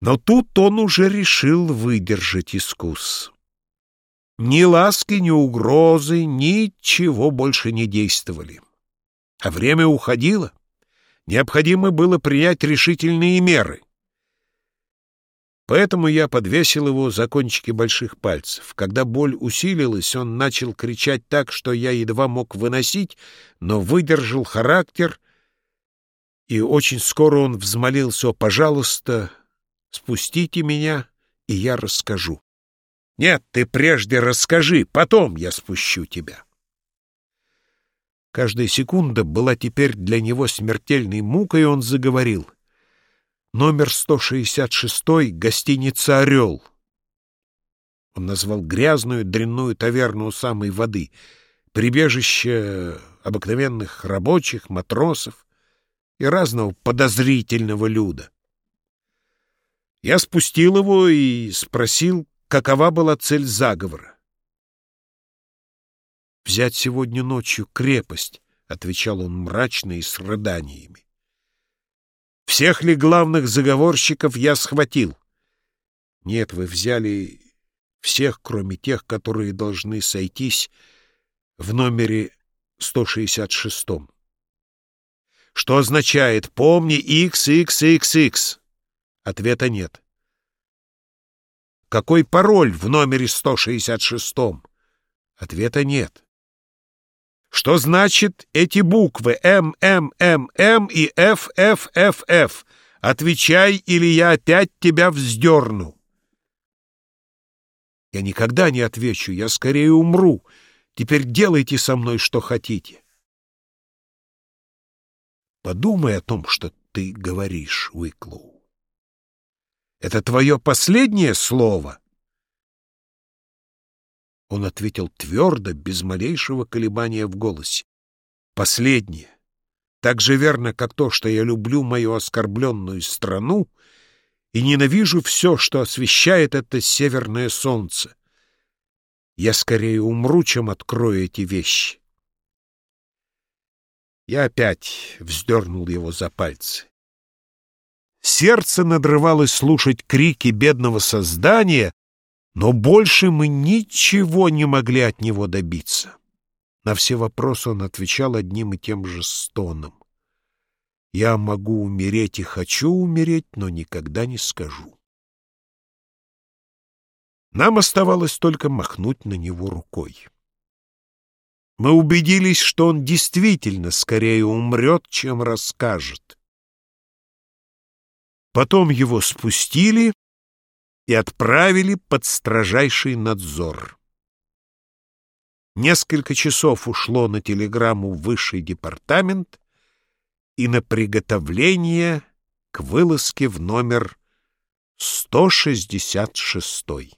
Но тут он уже решил выдержать искус. Ни ласки, ни угрозы, ничего больше не действовали. А время уходило. Необходимо было принять решительные меры. Поэтому я подвесил его за кончики больших пальцев. Когда боль усилилась, он начал кричать так, что я едва мог выносить, но выдержал характер, и очень скоро он взмолился «Пожалуйста, спустите меня, и я расскажу». «Нет, ты прежде расскажи, потом я спущу тебя». Каждая секунда была теперь для него смертельной мукой, он заговорил. «Номер 166, гостиница «Орел». Он назвал грязную, дрянную таверну у самой воды, прибежище обыкновенных рабочих, матросов и разного подозрительного люда. Я спустил его и спросил, какова была цель заговора. «Взять сегодня ночью крепость», — отвечал он мрачно и с рыданиями. «Всех ли главных заговорщиков я схватил?» «Нет, вы взяли всех, кроме тех, которые должны сойтись в номере 166 Что означает «помни XXXX»? Ответа нет. Какой пароль в номере 166? Ответа нет. Что значит эти буквы М, М, М, М и Ф, Ф, Ф, Ф? Отвечай, или я опять тебя вздерну. Я никогда не отвечу, я скорее умру. Теперь делайте со мной, что хотите. Подумай о том, что ты говоришь, Уиклоу. Это твое последнее слово? Он ответил твердо, без малейшего колебания в голосе. Последнее. Так же верно, как то, что я люблю мою оскорбленную страну и ненавижу все, что освещает это северное солнце. Я скорее умру, чем открою эти вещи. Я опять вздернул его за пальцы. Сердце надрывалось слушать крики бедного создания, но больше мы ничего не могли от него добиться. На все вопросы он отвечал одним и тем же стоном. «Я могу умереть и хочу умереть, но никогда не скажу». Нам оставалось только махнуть на него рукой. Мы убедились, что он действительно скорее умрет, чем расскажет. Потом его спустили и отправили под строжайший надзор. Несколько часов ушло на телеграмму в высший департамент и на приготовление к вылазке в номер 166.